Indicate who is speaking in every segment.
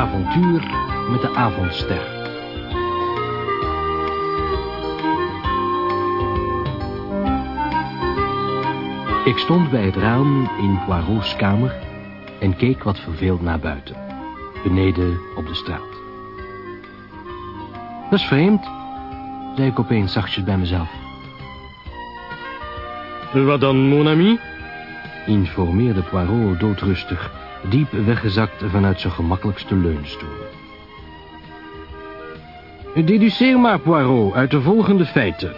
Speaker 1: avontuur met de avondster. Ik stond bij het raam in Poirot's kamer en keek wat verveeld naar buiten, beneden op de straat. Dat is vreemd, zei ik opeens zachtjes bij mezelf.
Speaker 2: Wat dan, mon ami?
Speaker 1: informeerde Poirot doodrustig, diep weggezakt vanuit zijn gemakkelijkste leunstoel.
Speaker 2: Deduceer maar, Poirot, uit de volgende feiten.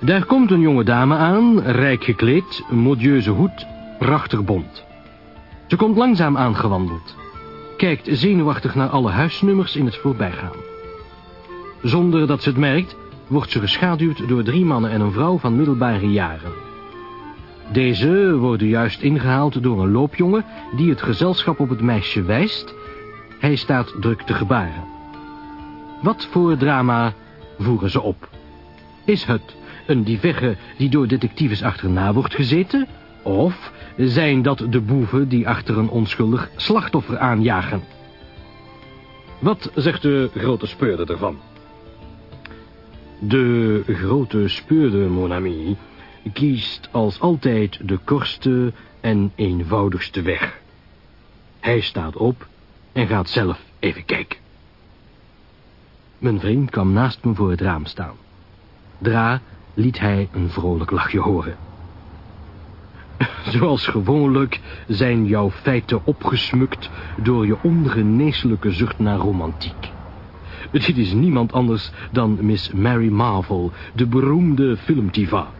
Speaker 2: Daar komt een jonge dame aan, rijk gekleed, modieuze hoed, prachtig bont. Ze komt langzaam aangewandeld. Kijkt zenuwachtig naar alle huisnummers in het voorbijgaan. Zonder dat ze het merkt, wordt ze geschaduwd door drie mannen en een vrouw van middelbare jaren. Deze worden juist ingehaald door een loopjongen die het gezelschap op het meisje wijst. Hij staat druk te gebaren. Wat voor drama voeren ze op? Is het een divegge die door detectives achterna wordt gezeten? Of zijn dat de boeven die achter een onschuldig slachtoffer aanjagen? Wat zegt de grote speurder ervan? De grote speurder, mon ami, kiest als altijd de kortste en eenvoudigste weg. Hij staat op en gaat zelf even kijken. Mijn vriend kwam naast me voor het raam staan. Dra liet hij een vrolijk lachje horen. Zoals gewoonlijk zijn jouw feiten opgesmukt door je ongeneeslijke zucht naar romantiek. Dit is niemand anders dan Miss Mary Marvel, de beroemde filmdiva.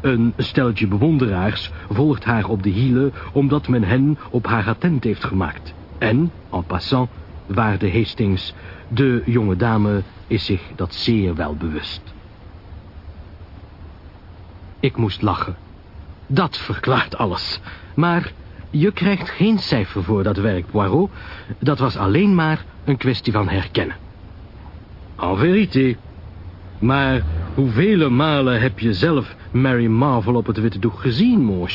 Speaker 2: Een steltje bewonderaars volgt haar op de hielen... omdat men hen op haar attent heeft gemaakt. En, en passant, waarde Hastings... de jonge dame is zich dat zeer wel bewust. Ik moest lachen. Dat verklaart alles. Maar je krijgt geen cijfer voor dat werk, Poirot. Dat was alleen maar een kwestie van herkennen. En vérité. Maar hoeveel malen heb je zelf Mary Marvel op het witte doek gezien, mon?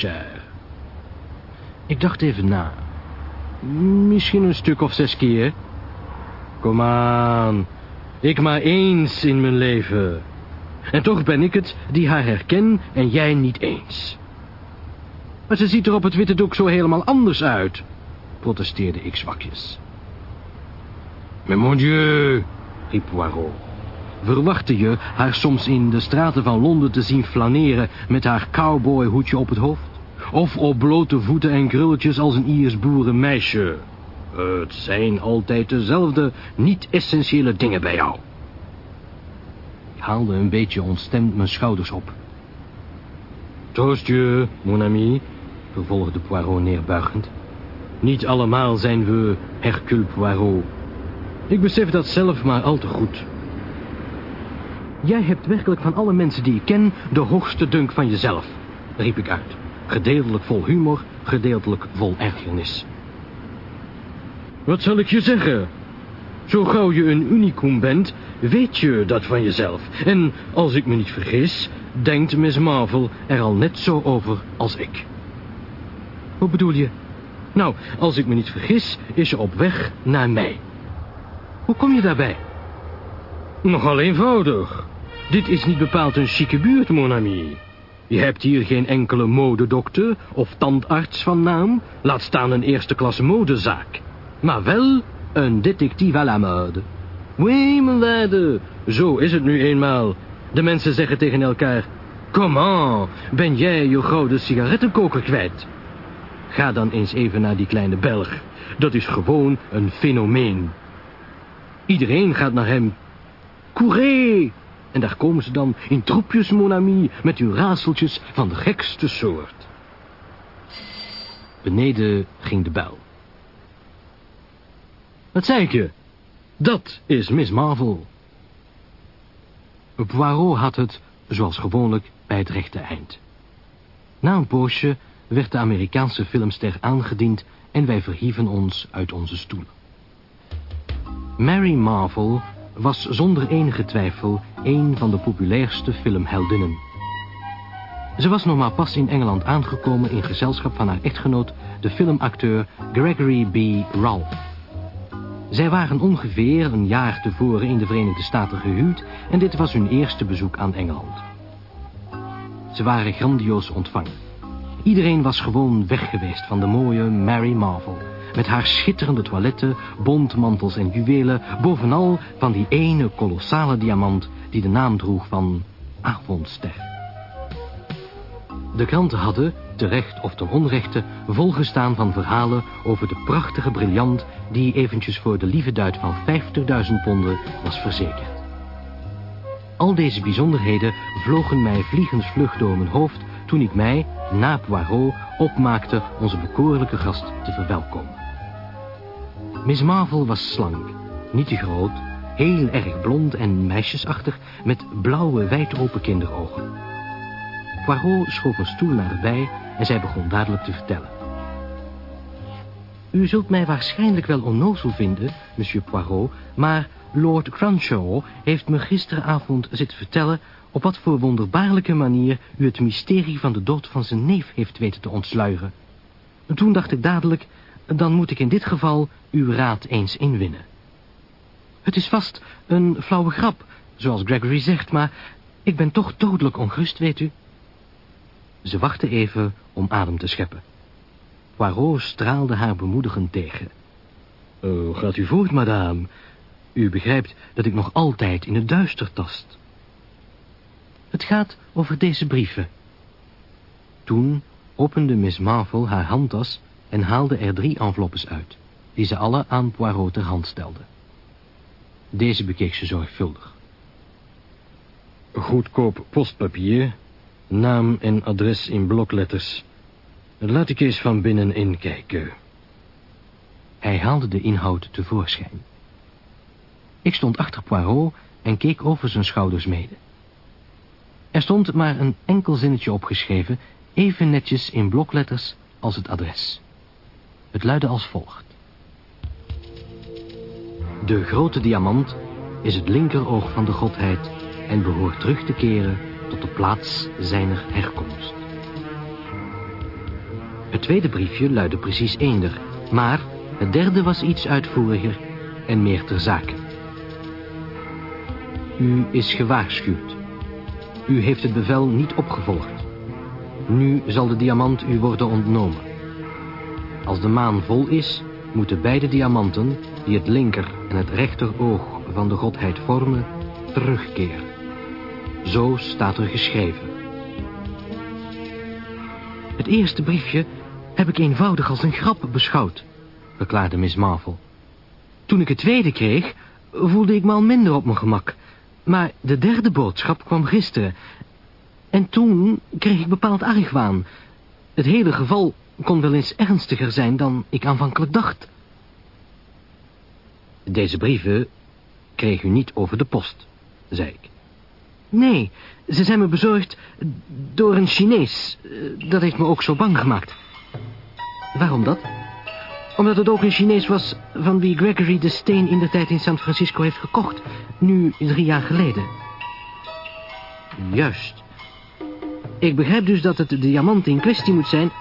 Speaker 2: Ik dacht even na. Misschien een stuk of zes keer. Kom aan. Ik maar eens in mijn leven. En toch ben ik het die haar herken en jij niet eens. Maar ze ziet er op het witte doek zo helemaal anders uit, protesteerde ik zwakjes. Mais mon Dieu, riep Poirot. Verwachtte je haar soms in de straten van Londen te zien flaneren met haar cowboyhoedje op het hoofd? Of op blote voeten en krulletjes als een Iers boerenmeisje? Het zijn altijd dezelfde niet-essentiële dingen bij jou. Ik haalde een beetje ontstemd mijn schouders op. Troost je, mon ami, vervolgde Poirot neerbuigend. Niet allemaal zijn we Hercule Poirot. Ik besef dat zelf maar al te goed. Jij hebt werkelijk van alle mensen die ik ken de hoogste dunk van jezelf, riep ik uit. Gedeeltelijk vol humor, gedeeltelijk vol ergernis. Wat zal ik je zeggen? Zo gauw je een unicum bent, weet je dat van jezelf. En als ik me niet vergis, denkt Miss Marvel er al net zo over als ik. Hoe bedoel je? Nou, als ik me niet vergis, is ze op weg naar mij. Hoe kom je daarbij? Nogal eenvoudig. Dit is niet bepaald een chique buurt, mon ami. Je hebt hier geen enkele modedokter of tandarts van naam, laat staan een eerste klasse modezaak. Maar wel een detective à la mode. Oui, mijn waarde, zo is het nu eenmaal. De mensen zeggen tegen elkaar... Comment, ben jij je gouden sigarettenkoker kwijt? Ga dan eens even naar die kleine Belg. Dat is gewoon een fenomeen. Iedereen gaat naar hem. Courez! En daar komen ze dan in troepjes, mon ami, met hun raadseltjes van de gekste soort. Beneden ging de bel. Wat zei ik je? Dat is Miss Marvel. Poirot had het, zoals gewoonlijk, bij het rechte eind. Na een poosje werd de Amerikaanse filmster aangediend en wij verhieven ons uit onze stoelen. Mary Marvel was zonder enige twijfel een van de populairste filmheldinnen. Ze was nog maar pas in Engeland aangekomen in gezelschap van haar echtgenoot, de filmacteur Gregory B. Ralph.
Speaker 1: Zij waren ongeveer een jaar tevoren in de Verenigde Staten gehuwd... en dit was hun eerste bezoek aan Engeland. Ze waren grandioos ontvangen. Iedereen was gewoon weg geweest van de mooie Mary Marvel... met haar schitterende toiletten, bontmantels en juwelen... bovenal van die ene kolossale diamant die de naam droeg van Avondster. De kranten hadden, terecht of ten onrechte, volgestaan van verhalen over de prachtige briljant die eventjes voor de lieve duit van 50.000 ponden was verzekerd. Al deze bijzonderheden vlogen mij vliegensvlug door mijn hoofd toen ik mij, na Poirot, opmaakte onze bekoorlijke gast te verwelkomen. Miss Marvel was slank, niet te groot, heel erg blond en meisjesachtig, met blauwe, wijd open kinderogen. Poirot schoof een stoel naderbij en zij begon dadelijk te vertellen. U zult mij waarschijnlijk wel onnozel vinden, monsieur Poirot, maar Lord Crunchall heeft me gisteravond zitten vertellen op wat voor wonderbaarlijke manier u het mysterie van de dood van zijn neef heeft weten te ontsluieren. Toen dacht ik dadelijk, dan moet ik in dit geval uw raad eens inwinnen. Het is vast een flauwe grap, zoals Gregory zegt, maar ik ben toch dodelijk ongerust, weet u. Ze wachtte even om adem te scheppen. Poirot straalde haar bemoedigend tegen. Oh, gaat u voort, madame. U begrijpt dat ik nog altijd in het duister tast. Het gaat over deze brieven. Toen opende Miss Marvel haar handtas en haalde er drie enveloppes uit, die ze alle aan Poirot ter hand stelde. Deze bekeek ze zorgvuldig. Goedkoop postpapier, naam en adres in blokletters. Laat ik eens van binnen inkijken. Hij haalde de inhoud tevoorschijn. Ik stond achter Poirot en keek over zijn schouders mede. Er stond maar een enkel zinnetje opgeschreven, even netjes in blokletters als het adres. Het luidde als volgt. De grote diamant is het linkeroog van de godheid en behoort terug te keren tot de plaats zijner herkomst. Het tweede briefje luidde precies eender, maar het derde was iets uitvoeriger en meer ter zake. U is gewaarschuwd. U heeft het bevel niet opgevolgd. Nu zal de diamant u worden ontnomen. Als de maan vol is, moeten beide diamanten, die het linker en het rechteroog van de godheid vormen, terugkeren. Zo staat er geschreven. Het eerste briefje heb ik eenvoudig als een grap beschouwd, verklaarde Miss Marvel. Toen ik het tweede kreeg, voelde ik me al minder op mijn gemak. Maar de derde boodschap kwam gisteren. En toen kreeg ik bepaald argwaan. Het hele geval kon wel eens ernstiger zijn dan ik aanvankelijk dacht. Deze brieven kreeg u niet over de post, zei ik. Nee, ze zijn me bezorgd door een Chinees. Dat heeft me ook zo bang gemaakt. Waarom dat? Omdat het ook een Chinees was van wie Gregory de steen in de tijd in San Francisco heeft gekocht. Nu drie jaar geleden. Juist. Ik begrijp dus dat het de diamant in kwestie moet zijn...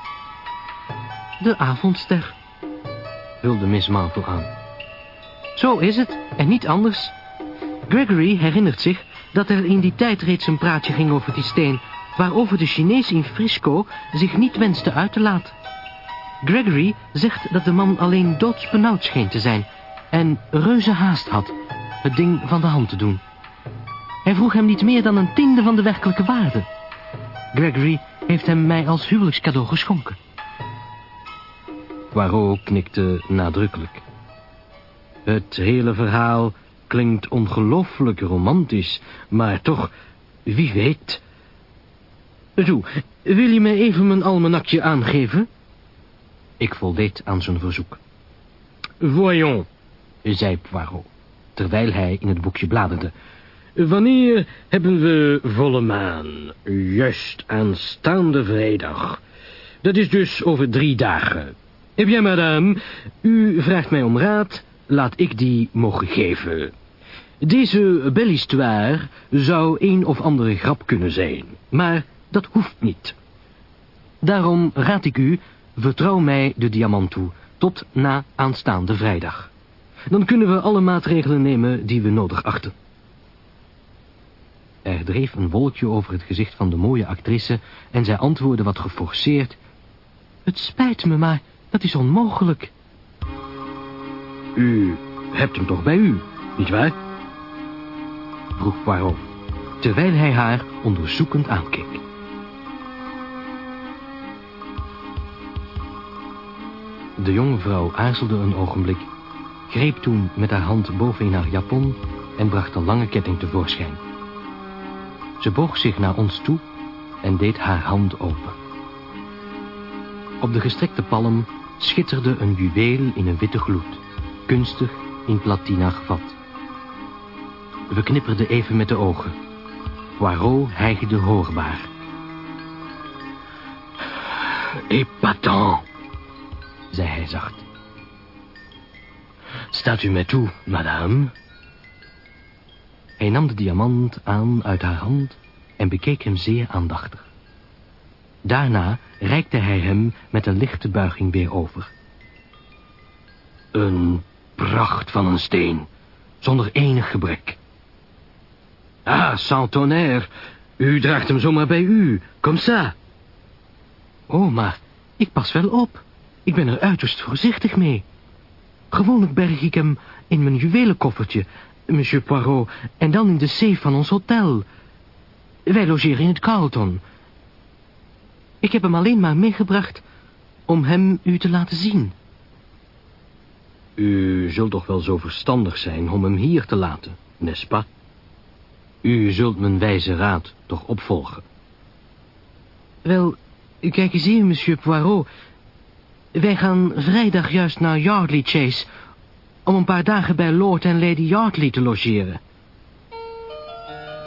Speaker 1: De avondster, vulde Miss Marple aan. Zo is het, en niet anders. Gregory herinnert zich dat er in die tijd reeds een praatje ging over die steen... waarover de Chinees in Frisco zich niet wenste uit te laten. Gregory zegt dat de man alleen doodsbenauwd scheen te zijn... en reuze haast had het ding van de hand te doen. Hij vroeg hem niet meer dan een tiende van de werkelijke waarde. Gregory heeft hem mij als huwelijkscadeau geschonken. Poirot knikte nadrukkelijk. Het hele verhaal klinkt ongelooflijk romantisch, maar toch, wie weet... Zo, wil je mij even mijn almanakje aangeven? Ik voldeed aan zijn verzoek. Voyons, zei Poirot, terwijl hij in het boekje bladerde. Wanneer hebben we volle maan? Juist aanstaande vrijdag. Dat is dus over drie dagen. Eh bien, madame, u vraagt mij om raad, laat ik die mogen geven. Deze belle histoire zou een of andere grap kunnen zijn, maar dat hoeft niet. Daarom raad ik u, vertrouw mij de diamant toe, tot na aanstaande vrijdag.
Speaker 2: Dan kunnen we alle maatregelen nemen die we nodig achten. Er dreef een wolkje over het gezicht van de mooie actrice... en zij antwoordde wat geforceerd... Het spijt me, maar dat is onmogelijk. U hebt hem toch bij u, nietwaar? Vroeg Poirot, terwijl hij haar onderzoekend aankeek. De jonge vrouw aarzelde een ogenblik, greep toen met haar hand bovenin haar japon en bracht een lange ketting tevoorschijn. Ze boog zich naar ons toe en deed haar hand open. Op de gestrekte palm schitterde een juweel in een witte gloed, kunstig in platina gevat. We knipperden even met de ogen. Poirot hijgde hoorbaar. Epatant, zei hij zacht. Staat u mij toe, madame? Hij nam de diamant aan uit haar hand en bekeek hem zeer aandachtig. Daarna reikte hij hem met een lichte buiging weer over. Een pracht van een steen, zonder enig gebrek. Ah, sans tonnerre, u draagt hem zomaar bij u, comme ça. Oh, maar ik pas wel op. Ik ben er uiterst voorzichtig mee. Gewoonlijk berg ik hem in mijn juwelenkoffertje, monsieur Poirot, en dan in de safe van ons hotel. Wij logeren in het Carlton. Ik heb hem alleen maar meegebracht om hem u te laten zien. U zult toch wel zo verstandig zijn om hem hier te laten, n'est-ce pas? U zult mijn wijze raad toch opvolgen. Wel, kijk eens hier, monsieur Poirot. Wij gaan vrijdag juist naar Yardley Chase... om een paar dagen bij Lord en Lady Yardley te logeren.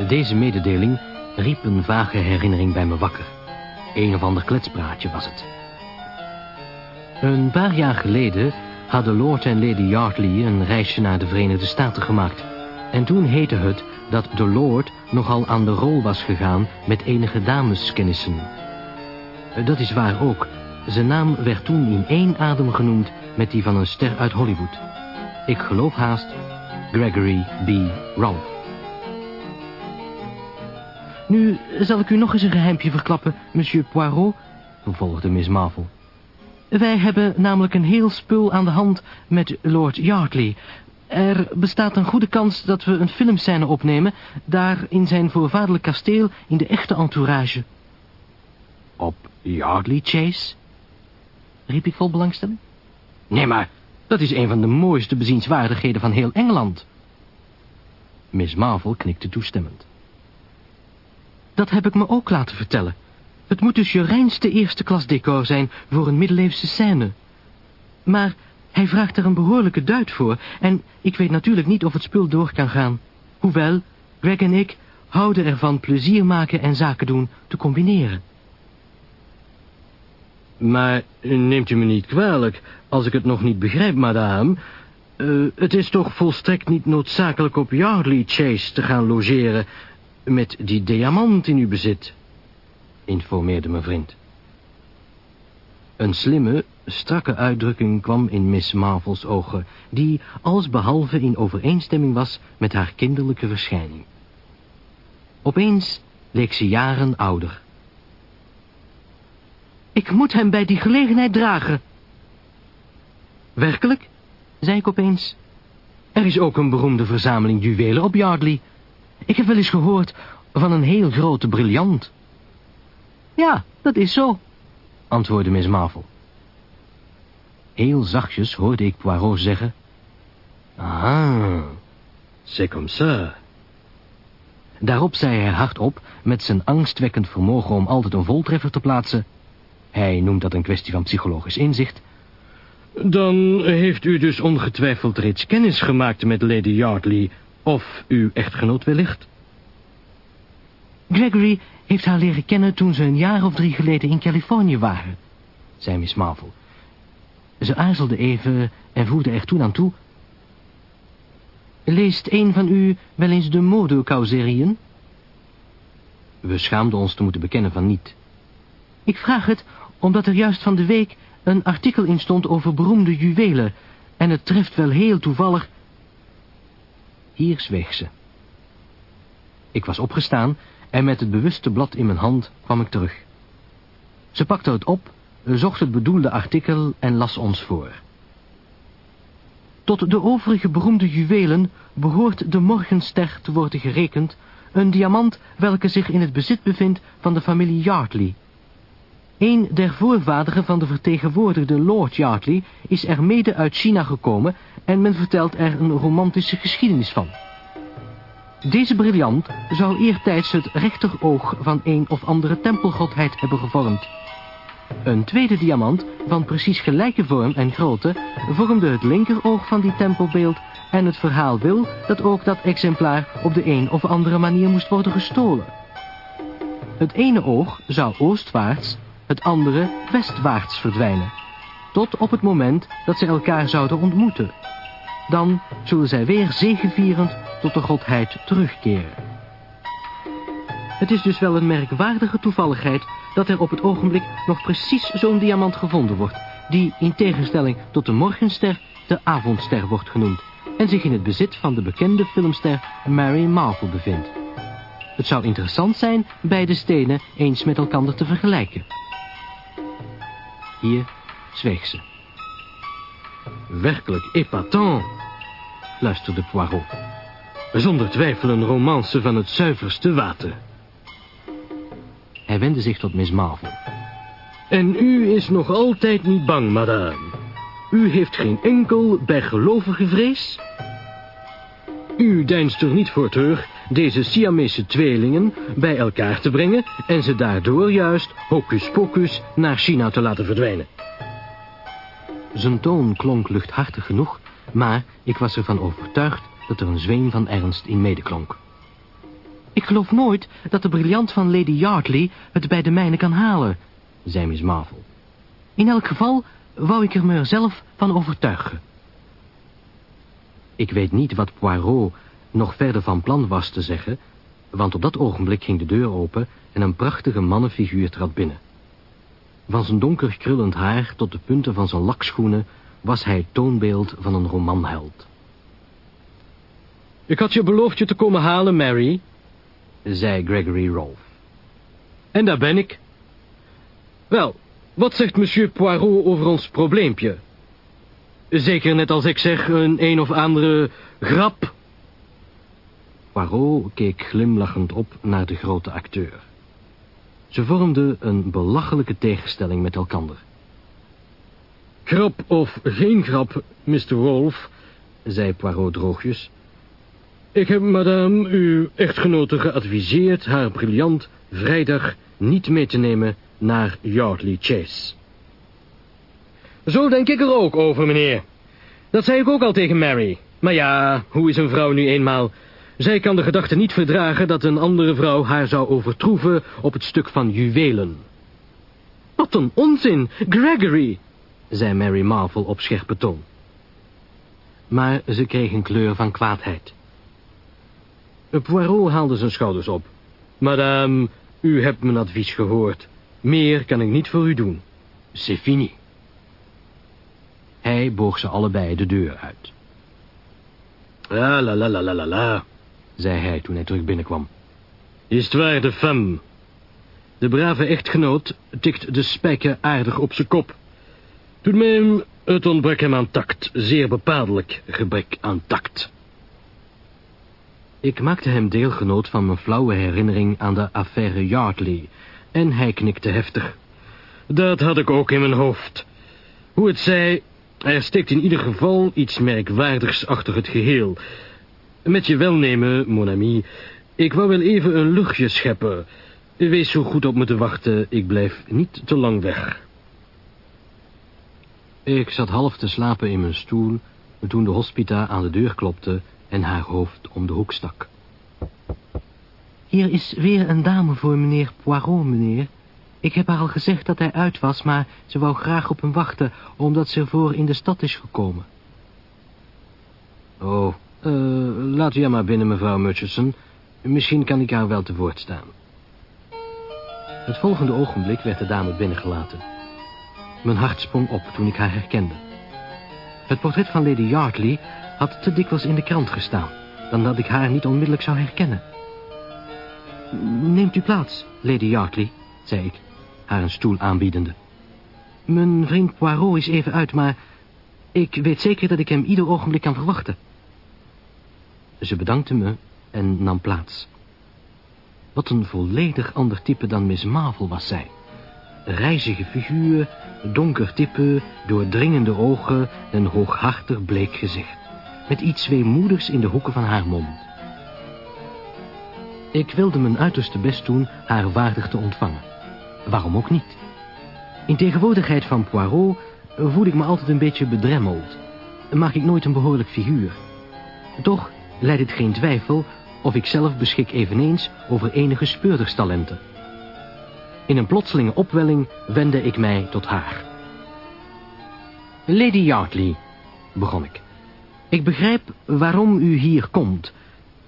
Speaker 2: Deze mededeling riep een vage herinnering bij me wakker. Een of ander kletspraatje was het. Een paar jaar geleden hadden Lord en Lady Yardley een reisje naar de Verenigde Staten gemaakt. En toen heette het dat de Lord nogal aan de rol was gegaan met enige dameskennissen. Dat is waar ook. Zijn naam werd toen in één adem genoemd met die van een ster uit Hollywood. Ik geloof haast Gregory B. Ralph. Nu zal ik u nog eens een geheimpje verklappen, monsieur Poirot, vervolgde Miss Marvel. Wij hebben namelijk een heel spul aan de hand met Lord Yardley. Er bestaat een goede kans dat we een filmscène opnemen... daar in zijn voorvaderlijk kasteel in de echte entourage. Op Yardley Chase? Riep ik vol belangstelling. Nee, maar dat is een van de mooiste bezienswaardigheden van heel Engeland. Miss Marvel knikte toestemmend. Dat heb ik me ook laten vertellen. Het moet dus je reinste eerste klas decor zijn voor een middeleeuwse scène. Maar hij vraagt er een behoorlijke duit voor... en ik weet natuurlijk niet of het spul door kan gaan. Hoewel, Greg en ik houden ervan plezier maken en zaken doen te combineren. Maar neemt u me niet kwalijk als ik het nog niet begrijp, madame. Uh, het is toch volstrekt niet noodzakelijk op Yardley Chase te gaan logeren... met die diamant in uw bezit, informeerde mijn vriend. Een slimme, strakke uitdrukking kwam in Miss Marvel's ogen... die allesbehalve in overeenstemming was met haar kinderlijke verschijning. Opeens leek ze jaren ouder. Ik moet hem bij die gelegenheid dragen. Werkelijk? zei ik opeens. Er is ook een beroemde verzameling juwelen op Yardley. Ik heb wel eens gehoord van een heel grote briljant. Ja, dat is zo, antwoordde Miss Marvel. Heel zachtjes hoorde ik Poirot zeggen... Ah, c'est comme ça. Daarop zei hij hardop, met zijn angstwekkend vermogen om altijd een voltreffer te plaatsen... Hij noemt dat een kwestie van psychologisch inzicht. Dan heeft u dus ongetwijfeld reeds kennis gemaakt met Lady Yardley... of uw echtgenoot wellicht? Gregory heeft haar leren kennen toen ze een jaar of drie geleden in Californië waren, zei Miss Marvel. Ze aarzelde even en voegde er toen aan toe... Leest een van u wel eens de modecauserieën? We schaamden ons te moeten bekennen van niet. Ik vraag het omdat er juist van de week een artikel in stond over beroemde juwelen.
Speaker 1: en het treft wel heel toevallig... Hier zweeg ze. Ik was opgestaan en met het bewuste blad in mijn hand kwam ik terug. Ze pakte het op, zocht het bedoelde artikel en las ons voor. Tot de overige beroemde juwelen behoort de morgenster te worden gerekend, een diamant welke zich in het bezit bevindt van de familie Yardley. Een der voorvaderen van de vertegenwoordigde Lord Yardley is er mede uit China gekomen en men vertelt er een romantische geschiedenis van. Deze briljant zou eertijds het rechteroog van een of andere tempelgodheid hebben gevormd. Een tweede diamant van precies gelijke vorm en grootte vormde het linkeroog van die tempelbeeld en het verhaal wil dat ook dat exemplaar op de een of andere manier moest worden gestolen. Het ene oog zou oostwaarts, het andere westwaarts verdwijnen, tot op het moment dat ze elkaar zouden ontmoeten. Dan zullen zij weer zegevierend tot de godheid terugkeren. Het is dus wel een merkwaardige toevalligheid dat er op het ogenblik nog precies zo'n diamant gevonden wordt, die in tegenstelling tot de morgenster de avondster wordt genoemd en zich in het bezit van de bekende filmster Mary Marvel bevindt. Het zou interessant zijn beide stenen eens met elkaar te vergelijken. Hier zweeg ze.
Speaker 2: Werkelijk épatant, luisterde Poirot. Zonder twijfel een romance van het zuiverste water.
Speaker 1: Hij wendde zich tot Miss Marvel.
Speaker 2: En u is nog altijd niet bang, madame. U heeft geen enkel bijgelovige vrees? U deinst er niet voor terug deze Siamese tweelingen bij elkaar te brengen... en ze daardoor juist, hocus pocus, naar China te laten verdwijnen.
Speaker 1: Zijn toon klonk luchthartig genoeg... maar ik was ervan overtuigd dat er een zweem van ernst in medeklonk. Ik geloof nooit dat de briljant van Lady Yardley het bij de mijne kan halen, zei Miss Marvel. In elk geval wou ik er me zelf van overtuigen. Ik weet niet wat Poirot nog verder van plan was te zeggen, want op dat ogenblik ging de deur open en een prachtige mannenfiguur trad binnen. Van zijn donker krullend haar tot de punten van zijn lakschoenen was hij het toonbeeld van een romanheld.
Speaker 2: Ik had je beloofd je te komen halen, Mary, zei Gregory Rolfe. En daar ben ik. Wel, wat zegt monsieur Poirot over ons probleempje? Zeker net als ik zeg, een een of andere grap.
Speaker 1: Poirot keek glimlachend op naar de grote acteur. Ze vormden een belachelijke tegenstelling met elkander.
Speaker 2: Grap of geen grap, Mr. Wolf, zei Poirot droogjes. Ik heb madame, uw echtgenote, geadviseerd haar briljant vrijdag niet mee te nemen naar Yardley Chase. Zo denk ik er ook over, meneer. Dat zei ik ook al tegen Mary. Maar ja, hoe is een vrouw nu eenmaal? Zij kan de gedachte niet verdragen dat een andere vrouw haar zou overtroeven op het stuk van juwelen. Wat een onzin, Gregory, zei Mary Marvel op scherpe toon.
Speaker 1: Maar ze kreeg een kleur van kwaadheid.
Speaker 2: Poirot haalde zijn schouders op. Madame, u hebt mijn advies gehoord. Meer kan ik niet voor u doen. C'est fini.
Speaker 1: Hij boog ze allebei de deur uit.
Speaker 2: La la la la la la la, zei hij toen hij terug binnenkwam. Is het waar de femme? De brave echtgenoot tikt de spijker aardig op zijn kop. Toen mij het ontbrek hem aan tact, zeer bepaaldelijk gebrek aan tact.
Speaker 1: Ik maakte hem deelgenoot van mijn flauwe herinnering aan de affaire Yardley, en hij knikte heftig.
Speaker 2: Dat had ik ook in mijn hoofd. Hoe het zij, er steekt in ieder geval iets merkwaardigs achter het geheel. Met je welnemen, mon ami, ik wou wel even een luchtje scheppen. Wees zo goed op me te wachten, ik blijf niet te lang weg.
Speaker 1: Ik zat half te slapen in mijn stoel, toen de hospita aan de deur klopte en haar hoofd om de hoek stak. Hier is weer een dame voor meneer Poirot, meneer. Ik heb haar al gezegd dat hij uit was, maar ze wou graag op hem wachten, omdat ze voor in de stad is gekomen. Oh, uh, laat u haar maar binnen, mevrouw Murchison. Misschien kan ik haar wel te woord staan. Het volgende ogenblik werd de dame binnengelaten. Mijn hart sprong op toen ik haar herkende. Het portret van Lady Yardley had te dikwijls in de krant gestaan... dan dat ik haar niet onmiddellijk zou herkennen. Neemt u plaats, Lady Yardley, zei ik, haar een stoel aanbiedende. Mijn vriend Poirot is even uit, maar ik weet zeker dat ik hem ieder ogenblik kan verwachten. Ze bedankte me en nam plaats. Wat een volledig ander type dan Miss Marvel was zij. Rijzige figuur, donker type, doordringende ogen, een hooghartig bleek gezicht. Met iets weemoedigs in de hoeken van haar mond. Ik wilde mijn uiterste best doen haar waardig te ontvangen. Waarom ook niet? In tegenwoordigheid van Poirot voel ik me altijd een beetje bedremmeld. Maak ik nooit een behoorlijk figuur. Toch leidt het geen twijfel of ik zelf beschik eveneens over enige speurderstalenten. In een plotselinge opwelling wendde ik mij tot haar. Lady Yardley, begon ik. Ik begrijp waarom u hier komt.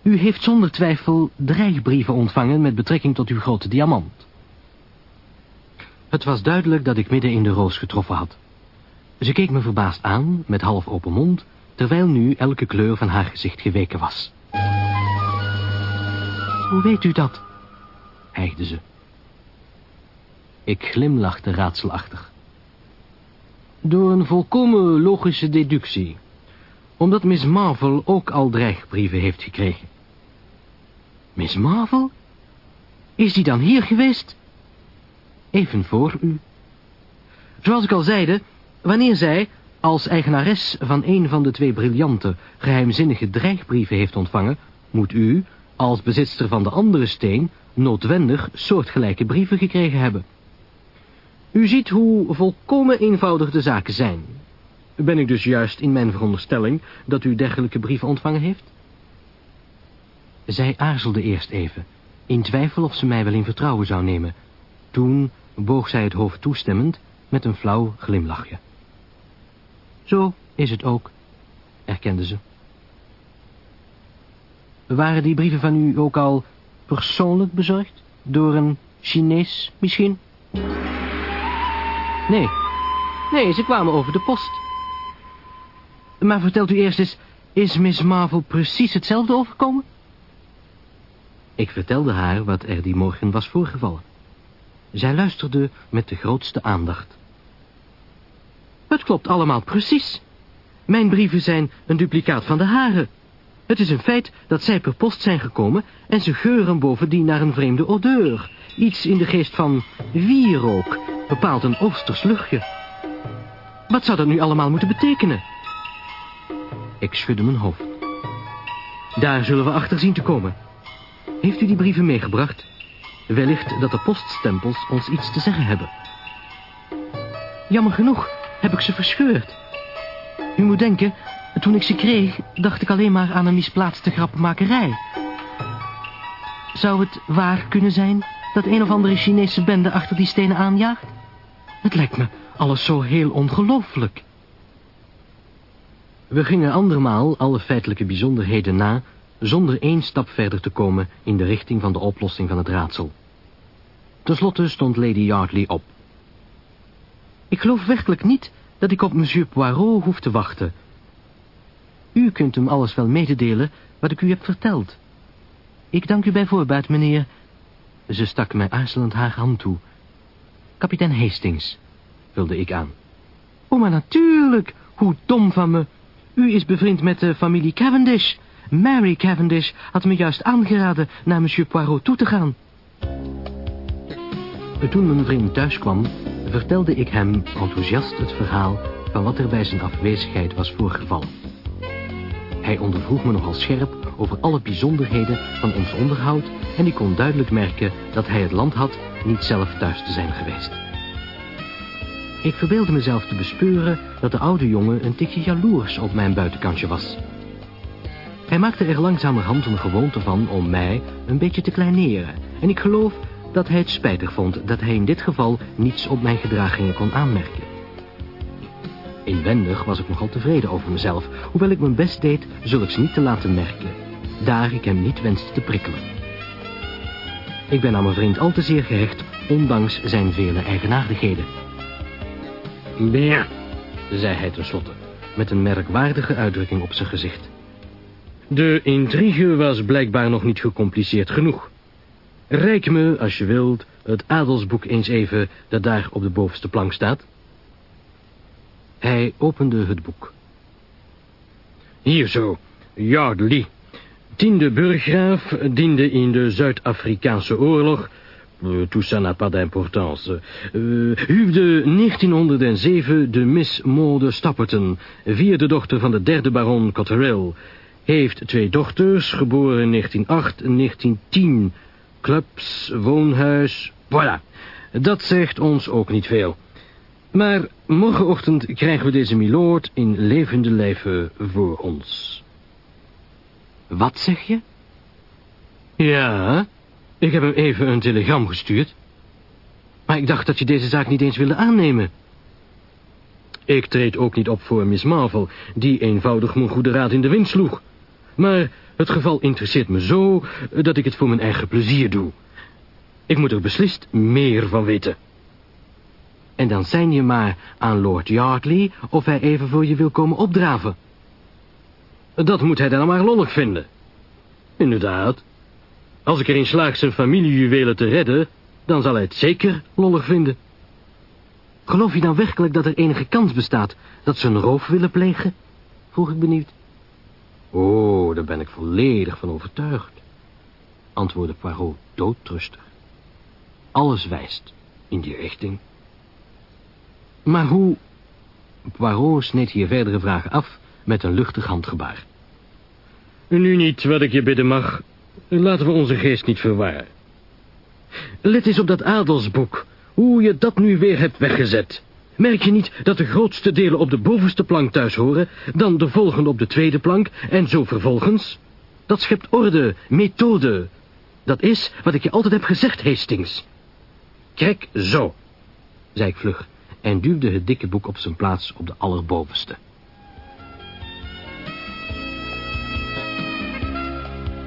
Speaker 1: U heeft zonder twijfel dreigbrieven ontvangen met betrekking tot uw grote diamant. Het was duidelijk dat ik midden in de roos getroffen had. Ze keek me verbaasd aan, met half open mond, terwijl nu elke kleur van haar gezicht geweken was. Hoe weet u dat? hijgde ze. Ik glimlachte raadselachtig. Door een volkomen logische deductie. Omdat Miss Marvel ook al dreigbrieven heeft gekregen. Miss Marvel? Is die dan hier geweest? Even voor u. Zoals ik al zeide, wanneer zij, als eigenares van een van de twee briljante, geheimzinnige dreigbrieven heeft ontvangen, moet u, als bezitster van de andere steen, noodwendig soortgelijke brieven gekregen hebben. U ziet hoe volkomen eenvoudig de zaken zijn. Ben ik dus juist in mijn veronderstelling dat u dergelijke brieven ontvangen heeft? Zij aarzelde eerst even, in twijfel of ze mij wel in vertrouwen zou nemen. Toen boog zij het hoofd toestemmend met een flauw glimlachje. Zo is het ook, erkende ze. Waren die brieven van u ook al persoonlijk bezorgd? Door een Chinees misschien? Nee, nee, ze kwamen over de post. Maar vertelt u eerst eens, is Miss Marvel precies hetzelfde overkomen? Ik vertelde haar wat er die morgen was voorgevallen. Zij luisterde met de grootste aandacht. Het klopt allemaal precies. Mijn brieven zijn een duplicaat van de hare. Het is een feit dat zij per post zijn gekomen... en ze geuren bovendien naar een vreemde odeur. Iets in de geest van wierook, bepaald een oosters luchtje. Wat zou dat nu allemaal moeten betekenen? Ik schudde mijn hoofd. Daar zullen we achter zien te komen. Heeft u die brieven meegebracht? Wellicht dat de poststempels ons iets te zeggen hebben. Jammer genoeg heb ik ze verscheurd. U moet denken, toen ik ze kreeg, dacht ik alleen maar aan een misplaatste grappenmakerij. Zou het waar kunnen zijn dat een of andere Chinese bende achter die stenen aanjaagt? Het lijkt me alles zo heel ongelooflijk. We gingen andermaal alle feitelijke bijzonderheden na zonder één stap verder te komen in de richting van de oplossing van het raadsel. Ten slotte stond Lady Yardley op. Ik geloof werkelijk niet dat ik op monsieur Poirot hoef te wachten. U kunt hem alles wel mededelen wat ik u heb verteld. Ik dank u bij voorbaat, meneer. Ze stak mij aarzelend haar hand toe. Kapitein Hastings, vulde ik aan. Oh, maar natuurlijk, hoe dom van me. U is bevriend met de familie Cavendish. Mary Cavendish had me juist aangeraden naar monsieur Poirot toe te gaan. Toen mijn vriend thuis kwam, vertelde ik hem enthousiast het verhaal van wat er bij zijn afwezigheid was voorgevallen. Hij ondervroeg me nogal scherp over alle bijzonderheden van ons onderhoud en ik kon duidelijk merken dat hij het land had niet zelf thuis te zijn geweest. Ik verbeelde mezelf te bespeuren dat de oude jongen een tikje jaloers op mijn buitenkantje was. Hij maakte er langzamerhand een gewoonte van om mij een beetje te kleineren. En ik geloof dat hij het spijtig vond dat hij in dit geval niets op mijn gedragingen kon aanmerken. Inwendig was ik nogal tevreden over mezelf, hoewel ik mijn best deed zulks niet te laten merken, daar ik hem niet wenste te prikkelen. Ik ben aan mijn vriend al te zeer gehecht, ondanks zijn vele eigenaardigheden. Meer, zei hij tenslotte.
Speaker 2: met een merkwaardige uitdrukking op zijn gezicht. De intrigue was blijkbaar nog niet gecompliceerd genoeg. Rijk me, als je wilt, het adelsboek eens even dat daar op de bovenste plank staat. Hij opende het boek. Hier zo, Yardley. Tiende burggraaf diende in de Zuid-Afrikaanse oorlog... Uh, tout ça n'a pas d'importance. Uh, huwde 1907 de Miss Maud Stapperton... vierde dochter van de derde baron Cotterell... heeft twee dochters, geboren in 1908 en 1910... clubs, woonhuis... Voilà, dat zegt ons ook niet veel... Maar morgenochtend krijgen we deze milord in levende lijven voor ons. Wat zeg je? Ja, ik heb hem even een telegram gestuurd. Maar ik dacht dat je deze zaak niet eens wilde aannemen. Ik treed ook niet op voor Miss Marvel, die eenvoudig mijn goede raad in de wind sloeg. Maar het geval interesseert me zo dat ik het voor mijn eigen plezier doe. Ik moet er beslist meer van weten. En dan zijn je maar aan Lord Yardley of hij even voor je wil komen opdraven. Dat moet hij dan maar lollig vinden. Inderdaad. Als ik erin slaag zijn familiejuwelen te redden, dan zal hij het zeker lollig vinden. Geloof je dan werkelijk dat er enige kans bestaat dat ze een roof willen plegen? Vroeg ik benieuwd. Oh, daar ben ik volledig van overtuigd, antwoordde Poirot doodtrustig. Alles wijst in die richting. Maar hoe... Poirot sneed hier verdere vragen af met een luchtig handgebaar. Nu niet wat ik je bidden mag. Laten we onze geest niet verwarren. Let eens op dat adelsboek. Hoe je dat nu weer hebt weggezet. Merk je niet dat de grootste delen op de bovenste plank thuis horen... dan de volgende op de tweede plank en zo vervolgens? Dat schept orde, methode. Dat is wat ik je altijd heb gezegd, Hastings. Kijk zo, zei ik vlug en duwde het dikke boek op zijn plaats op de allerbovenste.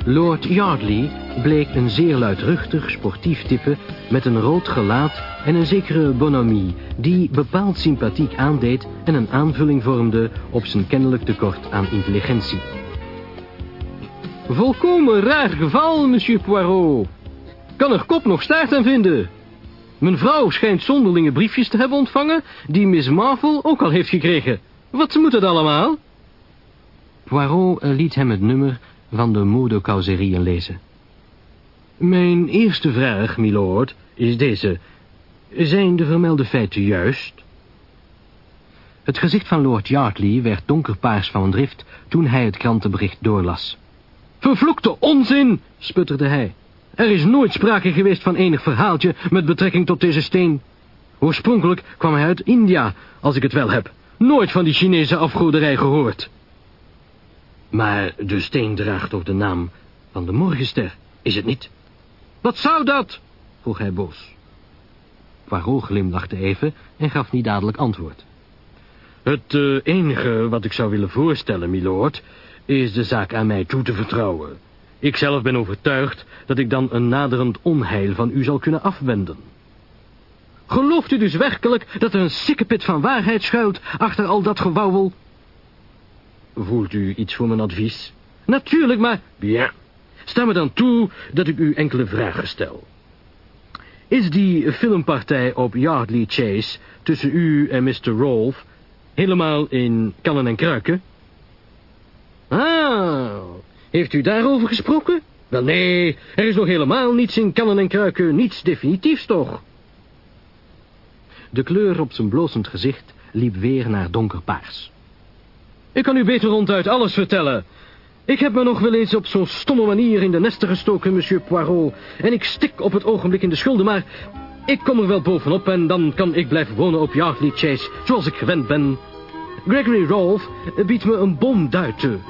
Speaker 2: Lord Yardley bleek een zeer luidruchtig, sportief type... met een rood gelaat en een zekere bonhomie... die bepaald sympathiek aandeed... en een aanvulling vormde op zijn kennelijk tekort aan intelligentie. Volkomen raar geval, monsieur Poirot. Kan er kop nog staart aan vinden... Mijn vrouw schijnt zonderlinge briefjes te hebben ontvangen... die Miss Marvel ook al heeft gekregen. Wat moet het allemaal? Poirot eh, liet hem het nummer van de modecauserieën lezen. Mijn eerste vraag, milord, is deze. Zijn de vermelde feiten juist? Het gezicht van Lord Yardley werd donkerpaars van drift... toen hij het krantenbericht doorlas. Vervloekte onzin, sputterde hij. Er is nooit sprake geweest van enig verhaaltje met betrekking tot deze steen. Oorspronkelijk kwam hij uit India, als ik het wel heb. Nooit van die Chinese afgoderij gehoord. Maar de steen draagt toch de naam van de morgenster, is het niet? Wat zou dat? vroeg hij boos. Poirot glimlachte even en gaf niet dadelijk antwoord. Het uh, enige wat ik zou willen voorstellen, milord, is de zaak aan mij toe te vertrouwen. Ik zelf ben overtuigd dat ik dan een naderend onheil van u zal kunnen afwenden. Gelooft u dus werkelijk dat er een sikkepit van waarheid schuilt achter al dat gewauwel? Voelt u iets voor mijn advies? Natuurlijk, maar... Ja, sta me dan toe dat ik u enkele vragen stel. Is die filmpartij op Yardley Chase tussen u en Mr. Rolfe helemaal in kannen en kruiken? Ah, heeft u daarover gesproken? Wel nee, er is nog helemaal niets in kannen en kruiken, niets definitiefs toch? De kleur op zijn blozend gezicht liep weer naar donkerpaars. Ik kan u beter ronduit alles vertellen. Ik heb me nog wel eens op zo'n stomme manier in de nesten gestoken, monsieur Poirot. En ik stik op het ogenblik in de schulden, maar ik kom er wel bovenop en dan kan ik blijven wonen op Yardley Chase, zoals ik gewend ben. Gregory Rolfe biedt me een bomduiten.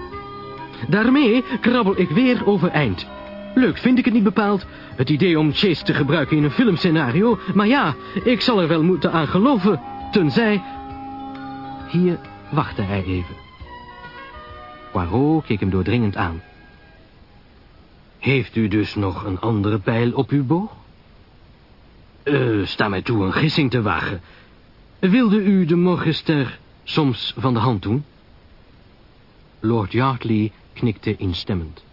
Speaker 2: Daarmee krabbel ik weer overeind. Leuk vind ik het niet bepaald, het idee om Chase te gebruiken in een filmscenario, maar ja, ik zal er wel moeten aan geloven, tenzij... Hier wachtte hij even. Poirot keek hem doordringend aan. Heeft u dus nog een andere pijl op uw boog? Uh, sta mij toe een gissing te wagen. Wilde u de morgenster soms van de hand doen?
Speaker 1: Lord Yardley knikte instemmend.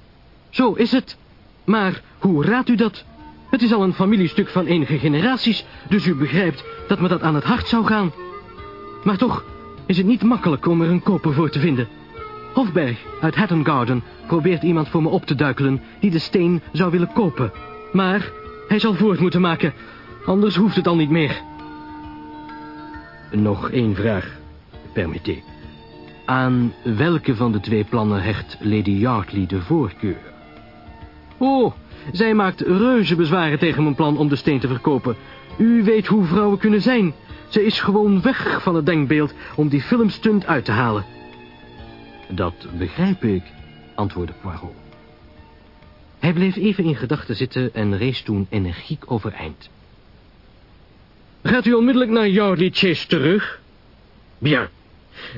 Speaker 2: Zo is het. Maar hoe raadt u dat? Het is al een familiestuk van enige generaties, dus u begrijpt dat me dat aan het hart zou gaan. Maar toch is het niet makkelijk om er een koper voor te vinden. Hofberg uit Hatton Garden probeert iemand voor me op te duikelen die de steen zou willen kopen. Maar hij zal voort moeten maken, anders hoeft het al niet meer. Nog één vraag, permittee.
Speaker 1: Aan welke van de twee plannen hecht Lady Yardley de voorkeur?
Speaker 2: Oh, zij maakt reuze bezwaren tegen mijn plan om de steen te verkopen. U weet hoe vrouwen kunnen zijn. Ze is gewoon weg van het denkbeeld om die filmstunt uit te halen.
Speaker 1: Dat begrijp ik, antwoordde Poirot.
Speaker 2: Hij bleef even in gedachten zitten en rees toen energiek overeind. Gaat u onmiddellijk naar Yardley Chase terug? Bien.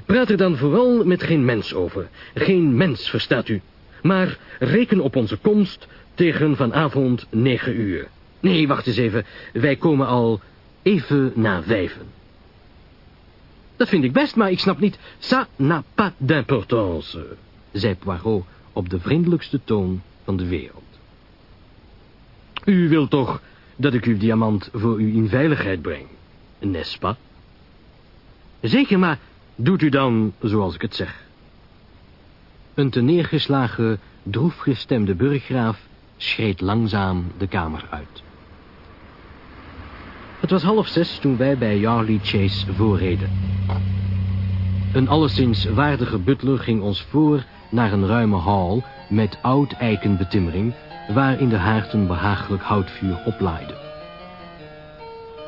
Speaker 2: Praat er dan vooral met geen mens over. Geen mens, verstaat u. Maar reken op onze komst tegen vanavond negen uur. Nee, wacht eens even. Wij komen al even na vijven. Dat vind ik best, maar ik snap niet. Ça n'a pas d'importance, zei Poirot op de vriendelijkste toon van de wereld. U wilt toch dat ik uw diamant voor u in veiligheid breng, n'est-ce pas? Zeker, maar doet u dan zoals ik het zeg.
Speaker 1: Een teneergeslagen, droefgestemde burggraaf schreed langzaam de kamer uit. Het was half zes toen wij bij Yarley Chase voorreden. Een alleszins waardige butler ging ons voor naar een ruime hal met oud eikenbetimmering, waar in de haard behagelijk houtvuur oplaaide.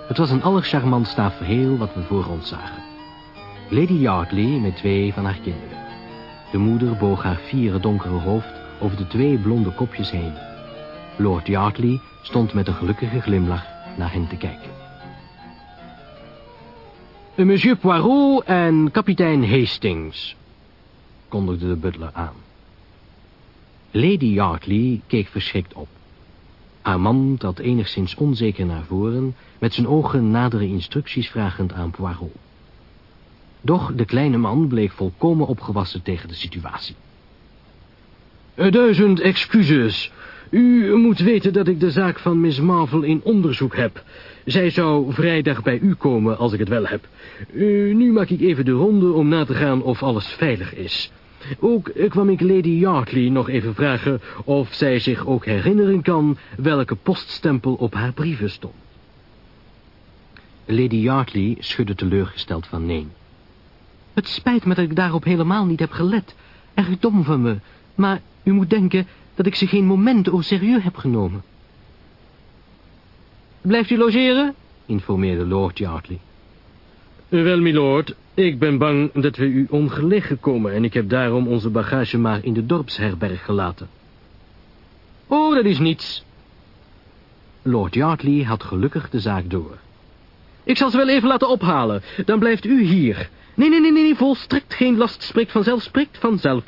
Speaker 1: Het was een allercharmantst tafereel wat we voor ons zagen. Lady Yardley met twee van haar kinderen. De moeder boog haar fiere donkere hoofd over de twee blonde kopjes heen. Lord Yardley stond met een gelukkige glimlach naar hen te kijken. Monsieur Poirot en kapitein Hastings, kondigde de butler aan. Lady Yardley keek verschrikt op. Haar man trad enigszins onzeker naar voren, met zijn ogen nadere instructies vragend aan Poirot. Doch de kleine man bleek volkomen opgewassen tegen de situatie. Duizend excuses. U moet weten dat ik de zaak van Miss Marvel in onderzoek heb. Zij zou vrijdag bij u komen als ik het wel heb. Uh, nu maak ik even de ronde om na te gaan of alles veilig is. Ook kwam ik Lady Yardley nog even vragen of zij zich ook herinneren kan welke poststempel op haar brieven stond. Lady Yardley schudde teleurgesteld van nee. Het spijt me dat ik daarop helemaal niet heb gelet. Erg dom van me. Maar u moet denken dat ik ze geen moment au serieus heb genomen. Blijft u logeren? informeerde Lord Yardley. Wel, milord, ik ben bang dat we u ongelegen komen... en ik heb daarom onze bagage maar in de dorpsherberg gelaten. Oh, dat is niets. Lord Yardley had gelukkig de zaak door. Ik zal ze wel even laten ophalen. Dan blijft u hier. Nee, nee, nee, nee, volstrekt geen last. Spreekt vanzelf, spreekt vanzelf.